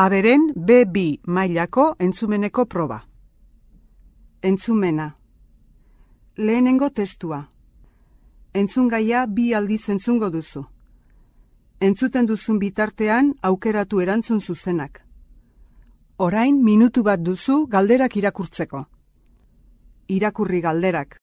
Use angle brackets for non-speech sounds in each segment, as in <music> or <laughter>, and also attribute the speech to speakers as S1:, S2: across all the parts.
S1: Aberen B2 mailako entzumeneko proba. Entzumena. Lehenengo testua. Entzungaia bi aldiz entzungo duzu. Entzuten duzun bitartean aukeratu erantzun zuzenak. Orain minutu bat duzu galderak irakurtzeko. Irakurri galderak.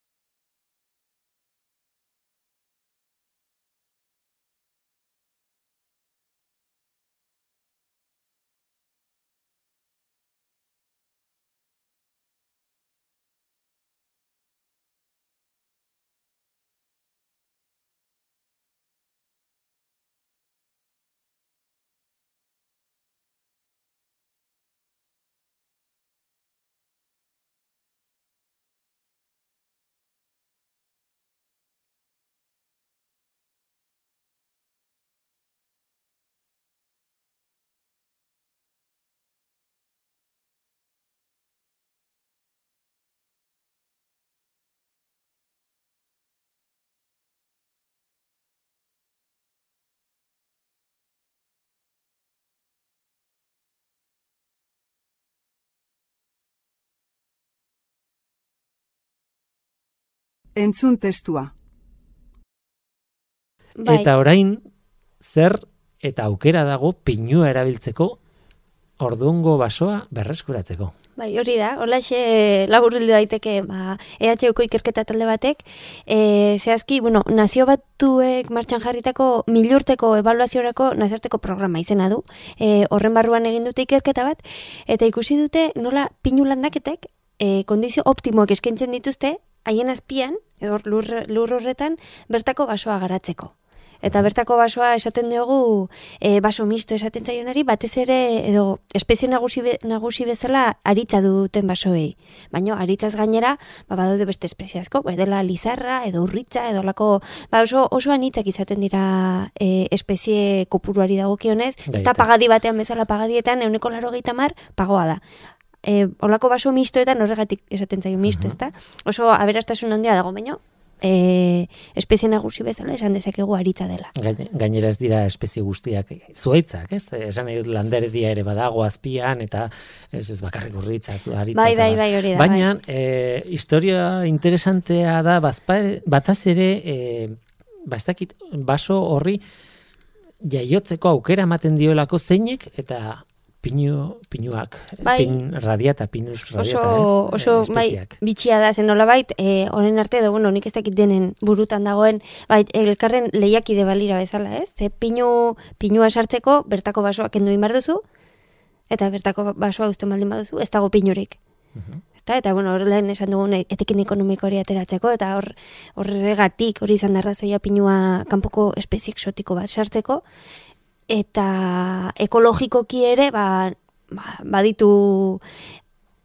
S1: Entzun testua.
S2: Bai,
S3: Eta orain, zer eta aukera dago pinua erabiltzeko ordungo basoa berreskuratzeko.
S2: bai, hori da, holaxe laburrildu daiteke ba, EHUko ikerketa talde batek, e, zehazki, bueno, nazio batuek martxan jarritako milurteko evaluaziorako nazarteko programa izena du. E, horren barruan egin dute ikerketa bat, eta ikusi dute nola pinu landaketek e, kondizio optimoak eskaintzen dituzte, haien azpian, edo lur, lur horretan, bertako basoa garatzeko. Eta bertako basoa esaten diogu e, baso misto esaten zaionari batez ere edo espezie nagusi, be, nagusi bezala aritza duten basoei. Baina aritzaz gainera ba, badaude beste espezie asko, ba, dela lizarra edo urritza edo lako, ba, oso, oso anitzak izaten dira e, espezie kopuruari dagokionez. Ez da pagadi batean bezala pagadietan euneko laro mar pagoa da. E, olako baso mistoetan horregatik esaten zaio misto, ezta? Oso aberastasun handia dago, baina e, espezie nagusi bezala esan dezakegu aritza dela.
S3: Gain- Gainera ez dira espezie guztiak zuaitzak, ez? Esan nahi dut landerdia ere badago azpian eta ez ez bakarrik urritza, zu aritza.
S2: Bai, bai,
S3: bar.
S2: bai, hori da.
S3: Baina, eh, historia interesantea da, bazpa, bataz ere, eh, ba, ez dakit, baso horri jaiotzeko aukera ematen diolako zeinek eta pinu, pinuak,
S2: Bai.
S3: pin radiata, pinus
S2: oso,
S3: radiata, ez?
S2: oso
S3: Eh,
S2: bai,
S3: espezieak.
S2: bitxia da zen nolabait, e, horren arte edo, bueno, nik ez dakit denen burutan dagoen, bai, elkarren lehiakide balira bezala, ez? Ze pinu, pinua sartzeko, bertako basoa kendu egin behar duzu, eta bertako basoa uzten baldin baduzu, ez dago pinurik. Ezta? Eta, bueno, hor lehen esan dugun etekin ekonomiko hori ateratzeko, eta hor horregatik hori izan da arrazoia pinua kanpoko espezie exotiko bat sartzeko, eta ekologikoki ere, ba, ba, baditu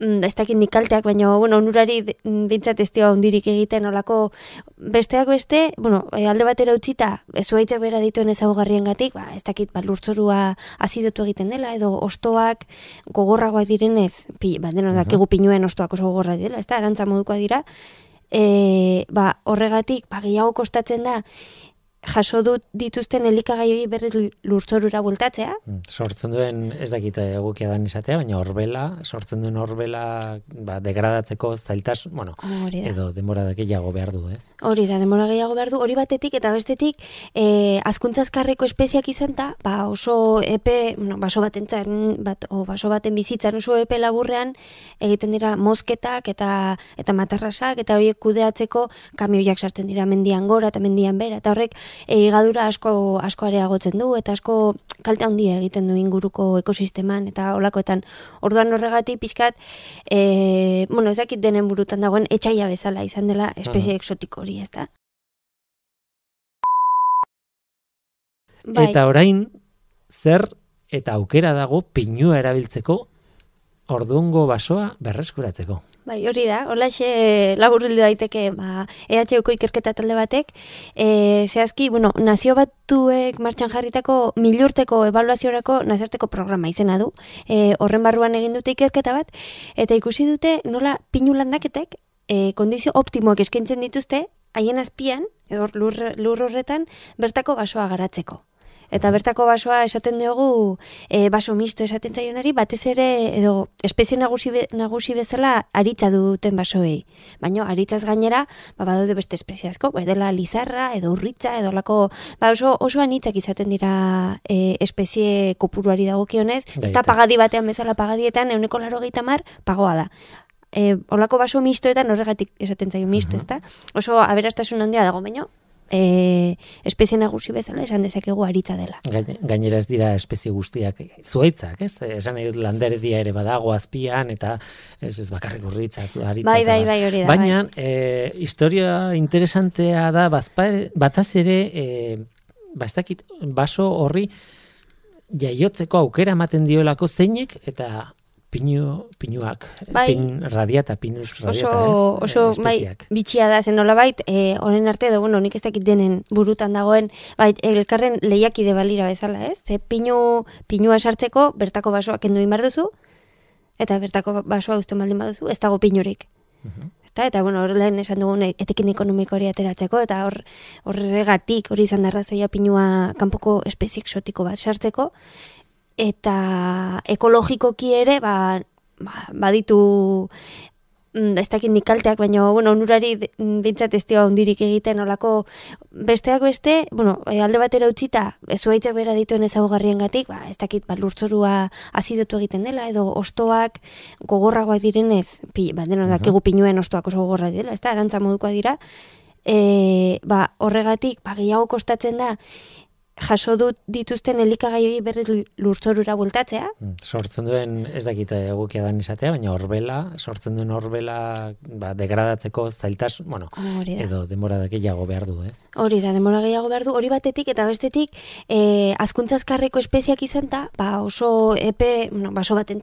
S2: mm, ez dakit nik kalteak, baina, bueno, onurari mm, bintzat ez dio hundirik egiten olako besteak beste, bueno, e, alde batera utzita, zuaitzak bera dituen ezaugarrien gatik, ba, ez dakit, ba, lurtzorua azidotu egiten dela, edo ostoak gogorragoak direnez, pi, ba, deno dakigu pinuen ostoak oso gogorra dira, ez da, arantza modukoa dira, e, ba, horregatik, ba, gehiago kostatzen da, jaso dut dituzten elikagaioi berriz lurtzorura bueltatzea,
S3: Mm, Sortzen duen, ez dakit egokia dan izatea, baina horbela, sortzen duen horbela, ba, degradatzeko zailtas, bueno,
S2: hori da.
S3: edo denbora gehiago behar du, ez?
S2: Hori da, demora gehiago behar du, hori batetik eta bestetik e, azkuntzazkarreko espeziak izan da, ba oso epe, bueno, baso batentzan, bat, o baso baten bizitzan oso epe laburrean egiten dira mozketak eta eta matarrasak eta horiek kudeatzeko kamioiak sartzen dira mendian gora eta mendian bera eta horrek higadura asko asko areagotzen du eta asko kalte handia egiten du inguruko ekosisteman eta olakoetan. Orduan horregatik pixkat e, bueno, ez dakit denen burutan dagoen etxaia bezala izan dela espezie exotiko hori, ez da? Bai,
S3: Eta orain, zer eta aukera dago pinua erabiltzeko ordungo basoa berreskuratzeko.
S2: Bai, hori da, holaxe laburrildu daiteke ba, EHUko ikerketa talde batek, e, zehazki, bueno, nazio batuek martxan jarritako milurteko evaluaziorako nazarteko programa izena du. E, horren barruan egin dute ikerketa bat, eta ikusi dute nola pinu landaketek e, kondizio optimoak eskaintzen dituzte, haien azpian, edo lur, lur horretan, bertako basoa garatzeko. Eta bertako basoa esaten dugu e, baso misto esaten zaionari batez ere edo espezie nagusi, be, nagusi bezala aritza duten basoei. Baina aritzaz gainera ba, badaude beste espezie asko, ba, dela lizarra edo urritza edo lako ba, oso, oso anitzak izaten dira e, espezie kopuruari dagokionez. Ez da
S3: Baita.
S2: pagadi batean bezala pagadietan euneko laro mar pagoa da. E, olako baso mistoetan horregatik esaten zaio misto, ezta? Oso aberastasun handia dago, baina e, espezie nagusi bezala esan dezakegu aritza dela.
S3: Gain- Gainera ez dira espezie guztiak zuaitzak, ez? Esan nahi dut landerdia ere badago azpian eta ez ez bakarrik urritza, zu aritza.
S2: Bai, bai,
S3: bar.
S2: bai, hori da,
S3: Baina eh, historia interesantea da bazpa, bataz ere ba ez dakit baso horri jaiotzeko aukera ematen diolako zeinek eta pinu, pinuak,
S2: Bai.
S3: pin radiata, pinus
S2: Oso,
S3: radiata, ez?
S2: oso
S3: Eh,
S2: bai, bitxia da, zen nolabait, e, honen arte, edo, bueno, nik ez dakit denen burutan dagoen, bai, elkarren lehiakide balira bezala, ez? Ze pinu, pinua sartzeko, bertako basoa kendu egin behar duzu, eta bertako basoa uzten baldin baduzu, ez dago pinurik.
S3: Mhm.
S2: Ezta? Eta, bueno, hor lehen esan dugun etekin ekonomiko hori ateratzeko, eta hor horregatik hori izan da arrazoia pinua kanpoko espezie exotiko bat sartzeko, eta ekologikoki ere, ba, ba, baditu mm, ez dakit nik kalteak, baina, bueno, onurari mm, bintzat ez dio hundirik egiten olako besteak beste, bueno, e, alde batera utzita, zuaitzak bera dituen ezagugarrien gatik, ba, ez dakit, ba, lurtzorua azidotu egiten dela, edo ostoak gogorragoak direnez, pi, ba, deno dakigu pinuen ostoak oso gogorra dira, ez da, arantza modukoa dira, e, ba, horregatik, ba, gehiago kostatzen da, jaso dut dituzten elikagaioi berriz lurtzorura bueltatzea,
S3: Mm, Sortzen duen, ez dakit egokia dan izatea, baina horbela, sortzen duen horbela, ba, degradatzeko zailtas, bueno,
S2: da.
S3: edo denbora da gehiago behar du, ez?
S2: Hori da, demora gehiago behar du, hori batetik eta bestetik e, azkuntzazkarreko espeziak izan da, ba oso epe, bueno, baso baten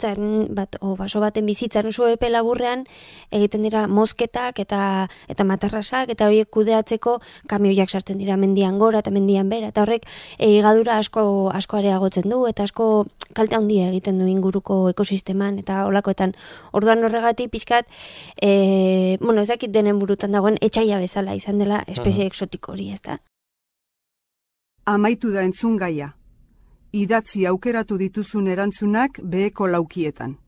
S2: bat, o baso baten bizitzan oso epe laburrean egiten dira mozketak eta eta matarrasak eta horiek kudeatzeko kamioiak sartzen dira mendian gora eta mendian bera eta horrek e, higadura asko asko areagotzen du eta asko kalte handia egiten du inguruko ekosisteman eta olakoetan. Orduan horregatik pixkat e, bueno, ez dakit denen burutan dagoen etxaia bezala izan dela espezie exotiko hori, ez da?
S1: Amaitu da entzun gaia. Idatzi aukeratu dituzun erantzunak beheko laukietan.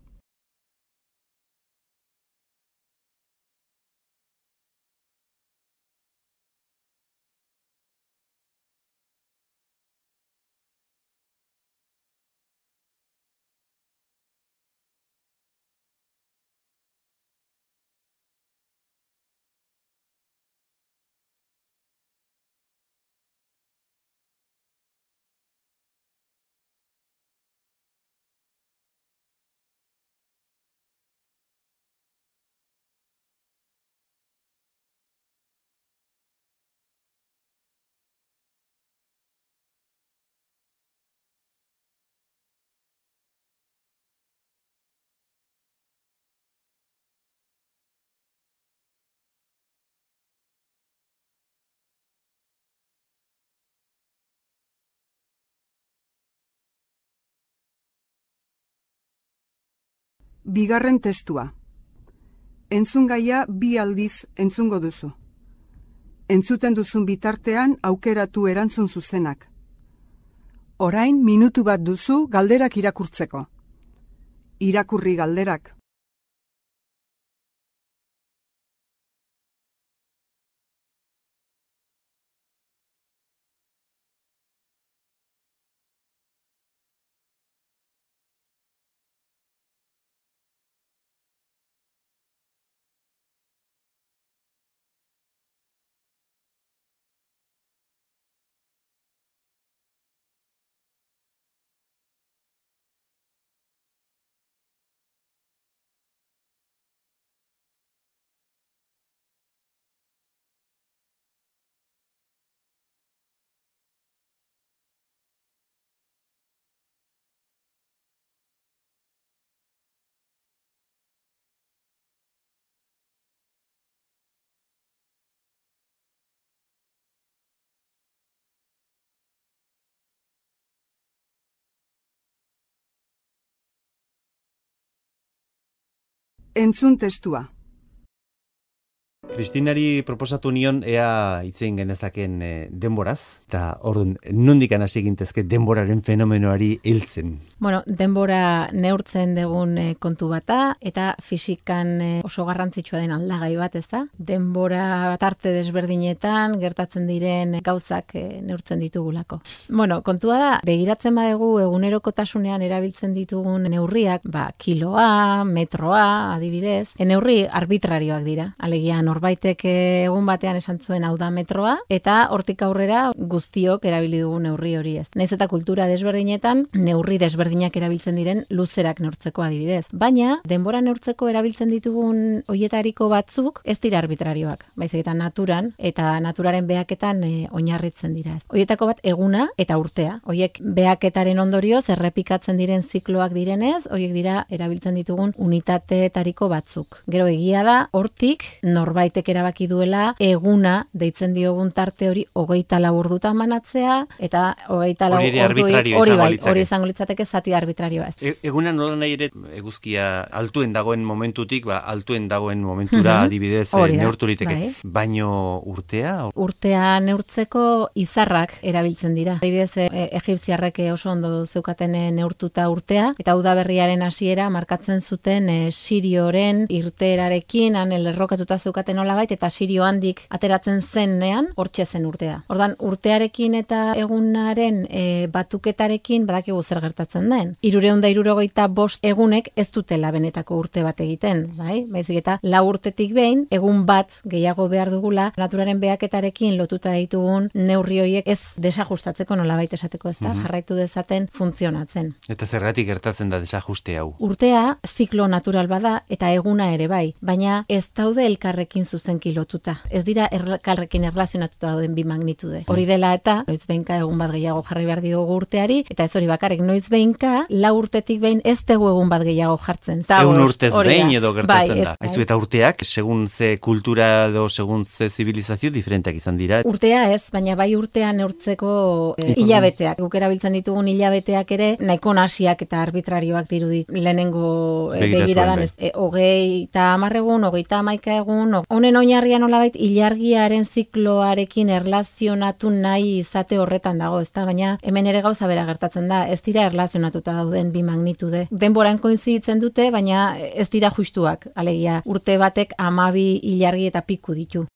S1: Bigarren testua. Entzun gaia bi aldiz entzungo duzu. Entzuten duzun bitartean aukeratu erantzun zuzenak. Orain minutu bat duzu galderak irakurtzeko. Irakurri galderak. Entzun testua.
S4: Kristinari proposatu nion ea itzein genezaken e, denboraz, eta orduan, nondik hasi gintezke denboraren fenomenoari hiltzen.
S5: Bueno, denbora neurtzen dugun e, kontu bata, eta fisikan e, oso garrantzitsua den aldagai bat, ez da? Denbora tarte desberdinetan, gertatzen diren gauzak e, neurtzen ditugulako. Bueno, kontua da, begiratzen badegu egunerokotasunean erabiltzen ditugun neurriak, ba, kiloa, metroa, adibidez, e, neurri arbitrarioak dira. Alegia, norbaitek egun batean esan zuen hau da metroa, eta hortik aurrera guztiok erabili dugu neurri hori ez. Naiz eta kultura desberdinetan, neurri desberdinak erabiltzen diren luzerak neurtzeko adibidez. Baina, denbora neurtzeko erabiltzen ditugun hoietariko batzuk ez dira arbitrarioak. Baizik eta naturan, eta naturaren behaketan e, oinarritzen dira ez. Hoietako bat eguna eta urtea. Hoiek beaketaren ondorioz errepikatzen diren zikloak direnez, hoiek dira erabiltzen ditugun unitateetariko batzuk. Gero egia da, hortik norbaitek erabaki duela eguna deitzen diogun tarte hori hogeita laburduta manatzea, eta hogeita
S4: laburduta hori,
S5: hori bai, hori izango litzateke zati arbitrarioa ez.
S4: E, eguna nola nahi ere eguzkia altuen dagoen momentutik, ba, altuen dagoen momentura mm adibidez e, neurturiteke. Bai. Baino urtea?
S5: Urtea neurtzeko izarrak erabiltzen dira. Adibidez, e, egipziarrek oso ondo zeukaten e, neurtuta urtea, eta udaberriaren hasiera markatzen zuten e, sirioren irterarekin, han errokatuta zeukaten olabait, eta sirio handik ateratzen zenean, hortxe zen urtea. Ordan urtearekin eta egunaren e, batuketarekin badakigu zer gertatzen den. Irureun da irurogeita bost egunek ez dutela benetako urte bat egiten, bai? Baizik eta la urtetik behin, egun bat gehiago behar dugula, naturaren beaketarekin lotuta ditugun neurri horiek ez desajustatzeko nolabait esateko ez da, mhm. jarraitu dezaten funtzionatzen.
S4: Eta zergatik gertatzen da desajuste hau?
S5: Urtea ziklo natural bada eta eguna ere bai, baina ez daude elkarrekin zuzenki lotuta. Ez dira elkarrekin erlazionatuta dauden bi magnitude. Hori dela eta noiz behinka egun bat gehiago jarri behar diogu urteari, eta ez hori bakarrik noiz behinka, la urtetik behin ez tegu egun bat gehiago jartzen.
S4: Zagoz, egun urtez behin edo gertatzen bai, da. Aizu eta urteak, segun ze kultura edo segun ze zibilizazio diferenteak izan dira.
S5: Urtea ez, baina bai urtean neurtzeko e, hilabeteak. Guk erabiltzen ditugun hilabeteak ere, nahiko nasiak eta arbitrarioak dirudit lehenengo e, begiradan. Ez, e, ogei eta amarregun, ogei eta amaika egun, honen oinarrian olabait, hilargiaren zikloarekin erlazionatu nahi izate horretan dago, ezta? Baina hemen ere gauza bera gertatzen da, ez dira erlazionatuta dauden bi magnitude. Denboran koinziditzen dute, baina ez dira justuak, alegia urte batek amabi hilargi eta piku ditu.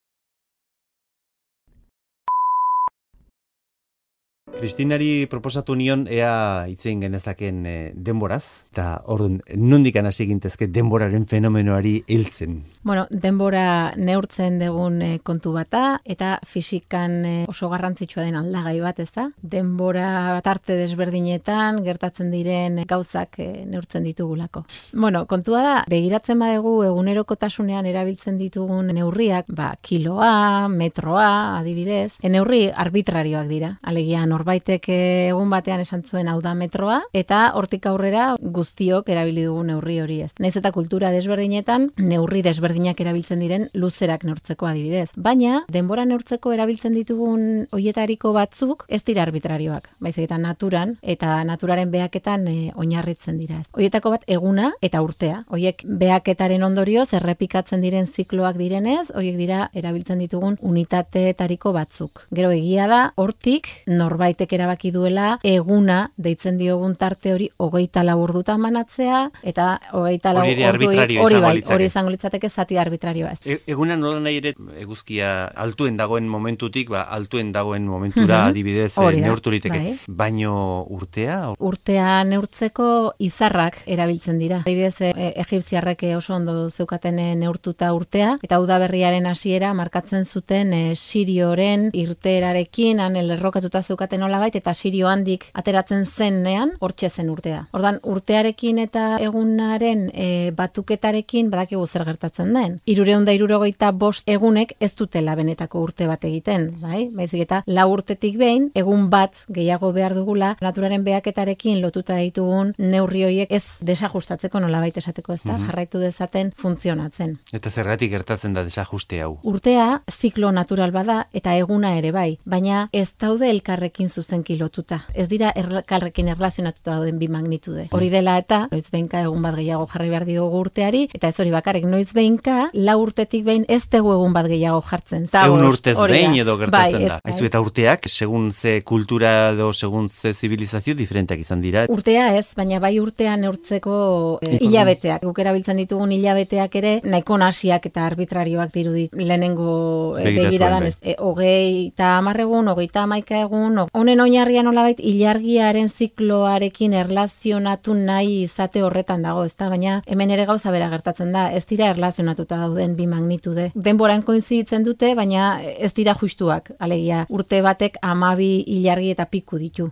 S4: Kristinari proposatu nion ea itzein genezaken e, denboraz, eta orduan, nondik hasi gintezke denboraren fenomenoari hiltzen.
S5: Bueno, denbora neurtzen dugun e, kontu bata, eta fisikan e, oso garrantzitsua den aldagai bat, ez da? Denbora tarte desberdinetan gertatzen diren gauzak e, neurtzen ditugulako. Bueno, kontua da, begiratzen badegu egunerokotasunean erabiltzen ditugun neurriak, ba, kiloa, metroa, adibidez, e, neurri arbitrarioak dira, alegia norbaitek egun batean esan zuen hau da metroa, eta hortik aurrera guztiok erabili dugu neurri hori ez. Naiz eta kultura desberdinetan, neurri desberdinak erabiltzen diren luzerak neurtzeko adibidez. Baina, denbora neurtzeko erabiltzen ditugun hoietariko batzuk ez dira arbitrarioak. Baizik eta naturan, eta naturaren behaketan e, oinarritzen dira ez. Hoietako bat eguna eta urtea. Hoiek beaketaren ondorioz errepikatzen diren zikloak direnez, hoiek dira erabiltzen ditugun unitateetariko batzuk. Gero egia da, hortik norbait norbaitek erabaki duela eguna deitzen diogun tarte hori hogeita laburduta manatzea eta hogeita
S4: laburdu hori,
S5: hori, bai, hori izango litzateke zati arbitrarioa ez.
S4: E, eguna nola nahi ere eguzkia altuen dagoen momentutik, ba, altuen dagoen momentura mm adibidez eh, neurturiteke. Bai. Baino urtea?
S5: Urtea neurtzeko izarrak erabiltzen dira. Adibidez, e, egipziarrek oso ondo zeukaten e, neurtuta urtea, eta udaberriaren hasiera markatzen zuten e, sirioren irterarekin, han errokatuta zeukaten nolabait eta sirio handik ateratzen zenean hortxe zen urtea. Ordan urtearekin eta egunaren e, batuketarekin badakigu zer gertatzen den. Irureun da irurogeita bost egunek ez dutela benetako urte bat egiten, bai? Baizik eta la urtetik behin egun bat gehiago behar dugula naturaren beaketarekin lotuta ditugun neurri horiek ez desajustatzeko nolabait esateko ez da, mhm. jarraitu dezaten funtzionatzen.
S4: Eta zergatik gertatzen da desajuste hau?
S5: Urtea ziklo natural bada eta eguna ere bai, baina ez daude elkarrekin urtearekin zuzenki lotuta. Ez dira elkarrekin erlazionatuta dauden bi magnitude. Hori dela eta noiz behinka egun bat gehiago jarri behar diogu urteari eta ez hori bakarrik noiz behinka lau urtetik behin ez tegu egun bat gehiago jartzen. Zagoz,
S4: Egun urtez behin edo gertatzen
S5: Bai,
S4: da. Aizu eta urteak, segun ze kultura edo segun ze zibilizazio diferenteak izan dira.
S5: Urtea ez, baina bai urtean neurtzeko e, hilabeteak. Guk erabiltzen ditugun hilabeteak ere nahiko nasiak eta arbitrarioak dirudi lehenengo e,
S4: Begiratuan,
S5: begiradan
S4: bai.
S5: ez. E, hogei eta hamar egun, hogeita hamaika egun, o- honen oinarria nolabait ilargiaren zikloarekin erlazionatu nahi izate horretan dago, ezta? Baina hemen ere gauza bera gertatzen da, ez dira erlazionatuta dauden bi magnitude. Denboran koinziditzen dute, baina ez dira justuak, alegia urte batek amabi ilargi eta piku ditu.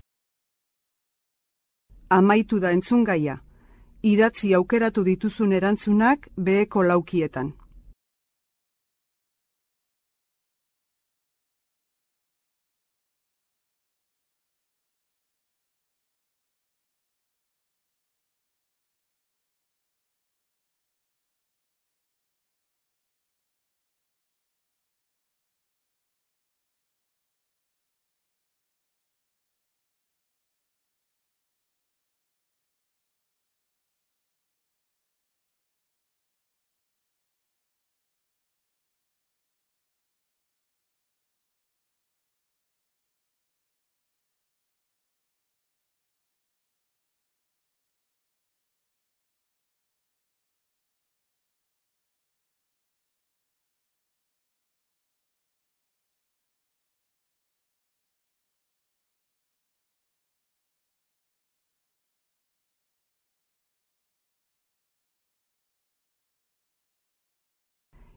S1: Amaitu da entzungaia. Idatzi aukeratu dituzun erantzunak beheko laukietan.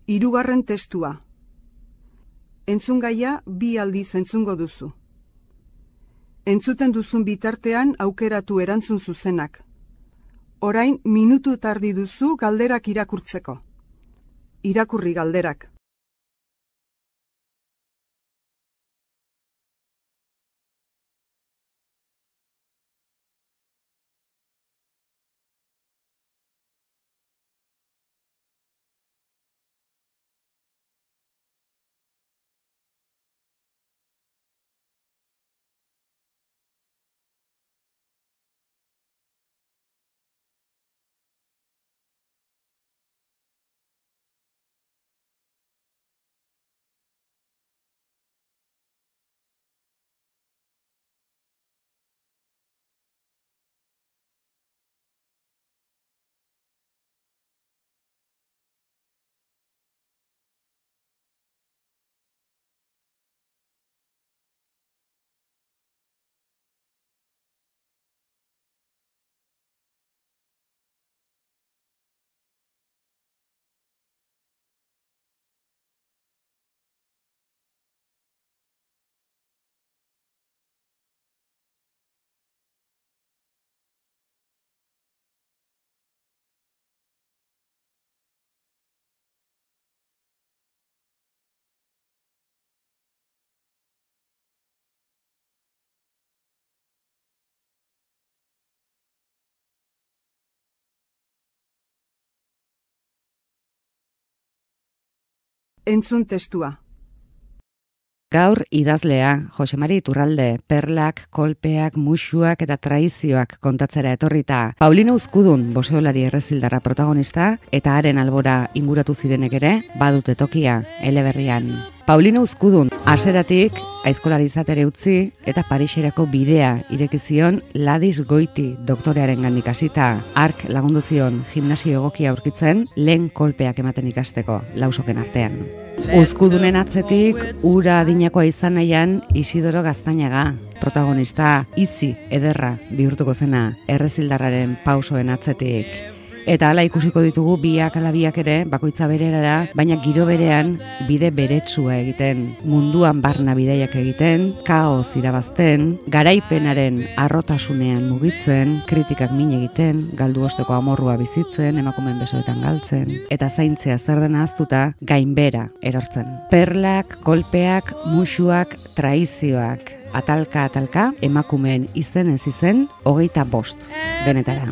S1: Hirugarren testua. Entzungaia bi aldiz entzungo duzu. Entzuten duzun bitartean aukeratu erantzun zuzenak. Orain minutu tardi duzu galderak irakurtzeko. Irakurri galderak. Entzun testua.
S6: Gaur idazlea, Josemari Iturralde, perlak, kolpeak, musuak eta traizioak kontatzera etorrita. Paulino Uzkudun, boseolari errezildarra protagonista, eta haren albora inguratu zirenek ere, badute tokia, eleberrian. Paulino Uzkudun, aseratik, aizkolari izatere utzi, eta Pariserako bidea ireki zion Ladis Goiti doktorearen gandik hasita. Ark lagundu zion gimnasio egokia aurkitzen, lehen kolpeak ematen ikasteko, lausoken artean. Uzkudunen atzetik, ura adinakoa izan nahian Isidoro Gaztainaga, protagonista izi ederra bihurtuko zena errezildarraren pausoen atzetik. Eta hala ikusiko ditugu biak ala biak ere, bakoitza bererara, baina giro berean bide beretsua egiten, munduan barna bideiak egiten, kaos irabazten, garaipenaren arrotasunean mugitzen, kritikak min egiten, galdu osteko amorrua bizitzen, emakumen besoetan galtzen, eta zaintzea zer dena aztuta, gainbera erortzen. Perlak, kolpeak, musuak, traizioak, atalka atalka, emakumeen izen ez izen, hogeita bost, benetara.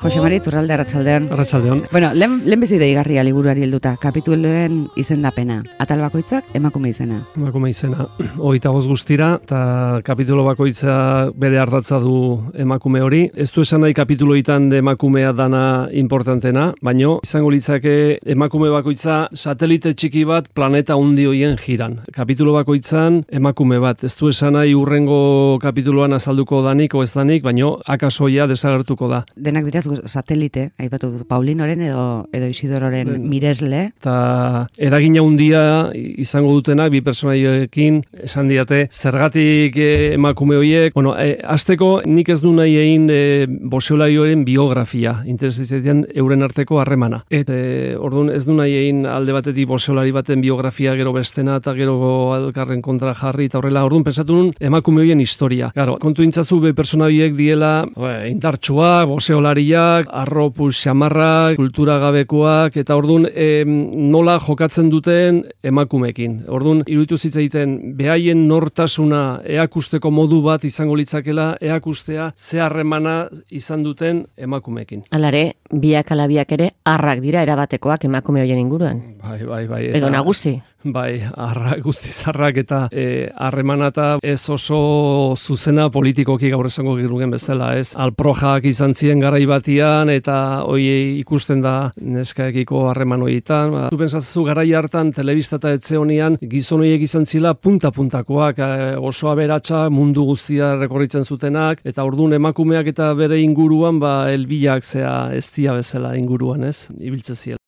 S6: Jose Mari Turralde Arratsaldean.
S7: Arratsaldeon.
S6: Bueno, lehen, lehen bizi deigarria liburuari helduta, kapituluen izendapena. Atal bakoitzak emakume izena.
S7: Emakume izena. <clears throat> Hogeita bost guztira, eta kapitulo bakoitza bere ardatza du emakume hori. Ez du esan nahi kapituloitan emakumea dana importantena, baino izango litzake emakume bakoitza satelite txiki bat planeta hundi hoien jiran. Kapitulo bakoitzan emakume bat. Ez du esan nahi urrengo kapituloan azalduko danik o ez danik, baino akasoia desagertuko da.
S6: Denak dira zu- satelite, aipatu dut, Paulinoren edo, edo Isidororen
S7: Ben.
S6: miresle.
S7: eta eragina handia izango dutenak bi personaioekin esan diate zergatik eh, emakume horiek? Bueno eh, hasteko nik ez du nahi egin eh, boxeolarioaren biografia. Interesatzen euren arteko harremana. Eta eh, ordun ez du nahi egin alde batetik boxeolari baten biografia gero bestena eta gero alkarren kontra jarri eta horrela. Ordun pensatu nun emakume horien historia. Claro kontu intzazu be personaioek diela eh, indartsuak boxeolariak arropus xamarrak kultura gabekoak eta ordun em, nola jokatzen duten emakumeekin. Ordun iruditu zitzaiten behaien nortasuna eakusteko modu bat izango litzakela eakustea ze harremana izan duten emakumeekin.
S8: Alare, biak alabiak ere arrak dira erabatekoak emakume horien inguruan.
S7: Bai, bai, bai.
S8: Edo nagusi.
S7: Bai, arra, guztizarrak eta harremanata ez oso zuzena politikoki gaur esango girugen bezala, ez? Alprojak izan ziren garai batian eta hoi ikusten da neskaekiko harreman horietan. Ba, pensazu garai hartan telebista eta etxe honian gizon horiek izan zila punta-puntakoak, eh, oso aberatsa mundu guztia rekorritzen zutenak, eta ordun emakumeak eta bere inguruan ba helbilak zea eztia bezala inguruan, ez? Ibiltze ziela.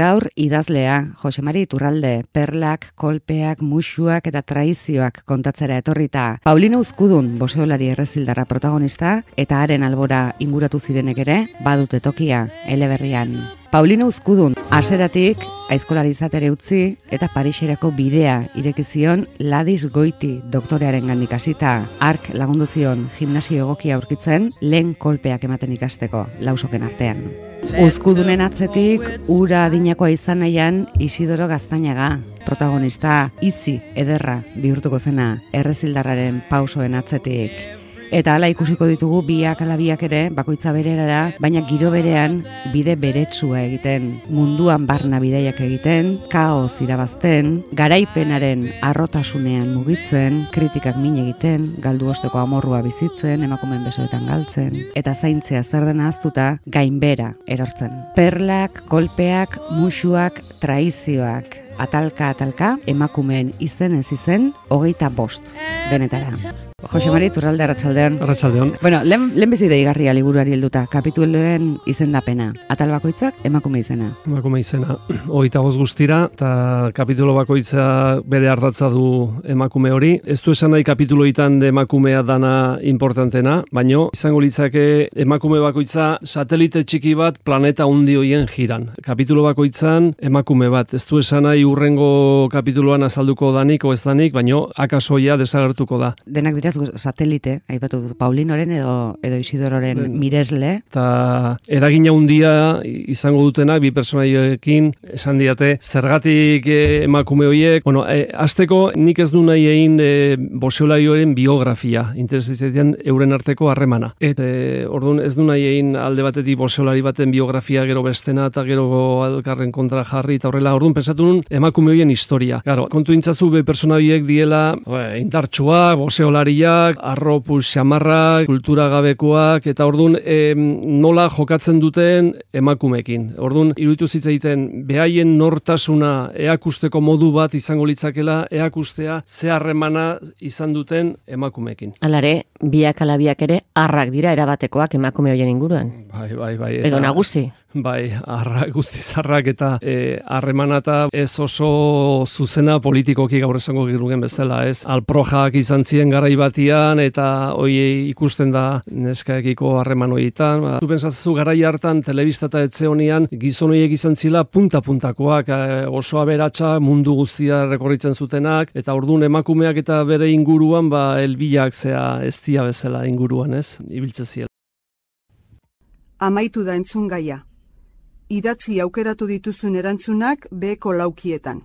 S6: Gaur idazlea, Jose Mari Iturralde, perlak, kolpeak, musuak eta traizioak kontatzera etorrita. Paulino Uzkudun, boseolari errezildarra protagonista, eta haren albora inguratu zirenek ere, badute tokia, eleberrian. Paulino Uzkudun, aseratik, aizkolari izatere utzi, eta Pariserako bidea ireki zion Ladis Goiti doktorearen gandik hasita. Ark lagundu zion gimnasio egokia aurkitzen, lehen kolpeak ematen ikasteko, lausoken artean. Uzkudunen atzetik, ura adinakoa izan nahian Isidoro Gaztainaga, protagonista izi ederra bihurtuko zena errezildarraren pausoen atzetik. Eta hala ikusiko ditugu biak ala biak ere, bakoitza bererara, baina giro berean bide beretsua egiten, munduan barna bideiak egiten, kaos irabazten, garaipenaren arrotasunean mugitzen, kritikak min egiten, galdu osteko amorrua bizitzen, emakumeen besoetan galtzen, eta zaintzea zer dena aztuta, gainbera erortzen. Perlak, kolpeak, musuak, traizioak, atalka atalka, emakumeen izen ez izen, hogeita bost, benetara. Jose Mari Turralde Arratsaldean.
S7: Arratsaldeon.
S6: Bueno, lehen, lehen bizi deigarria liburuari helduta, kapituluen izendapena. Atal bakoitzak emakume izena.
S7: Emakume izena. <clears throat> Hogeita bost guztira, eta kapitulo bakoitza bere ardatza du emakume hori. Ez du esan nahi kapituloitan emakumea dana importantena, baino izango litzake emakume bakoitza satelite txiki bat planeta hundi hoien jiran. Kapitulo bakoitzan emakume bat. Ez du esan nahi urrengo kapituloan azalduko danik o ez danik, baino akasoia desagertuko da.
S6: Denak dira zu- satelite, aipatu dut, Paulinoren edo, edo Isidororen
S7: Ben.
S6: miresle.
S7: eta eragina handia izango dutenak bi personaioekin esan diate zergatik eh, emakume horiek. Bueno eh, hasteko nik ez du nahi egin eh, boxeolarioaren biografia. Interesatzen euren arteko harremana. Eta eh, ordun ez du nahi egin alde batetik boxeolari baten biografia gero bestena eta gero alkarren kontra jarri eta horrela. Ordun pensatu nun emakume horien historia. Claro kontu intzazu be personaioek diela eh, indartsuak boxeolariak arropus xamarrak kultura gabekoak eta ordun em, nola jokatzen duten emakumeekin. Ordun iruditu zitzaiten behaien nortasuna eakusteko modu bat izango litzakela eakustea ze harremana izan duten emakumeekin.
S8: Alare, biak alabiak ere arrak dira erabatekoak emakume horien inguruan.
S7: Bai, bai, bai.
S8: Edo nagusi.
S7: Bai, arra, guztizarrak eta eh, harremanata ez oso zuzena politikoki gaur esango girugen bezala, ez? Alprojak izan ziren garai batian eta hoi ikusten da neskaekiko harreman horietan. Ba, zu pensazu garai hartan telebista eta etxe honian gizon horiek izan zila punta-puntakoak, eh, oso aberatsa mundu guztia rekorritzen zutenak, eta ordun emakumeak eta bere inguruan ba helbilak zea eztia bezala inguruan, ez? Ibiltze ziela.
S1: Amaitu da entzun gaia. Idatzi aukeratu dituzun erantzunak beheko laukietan.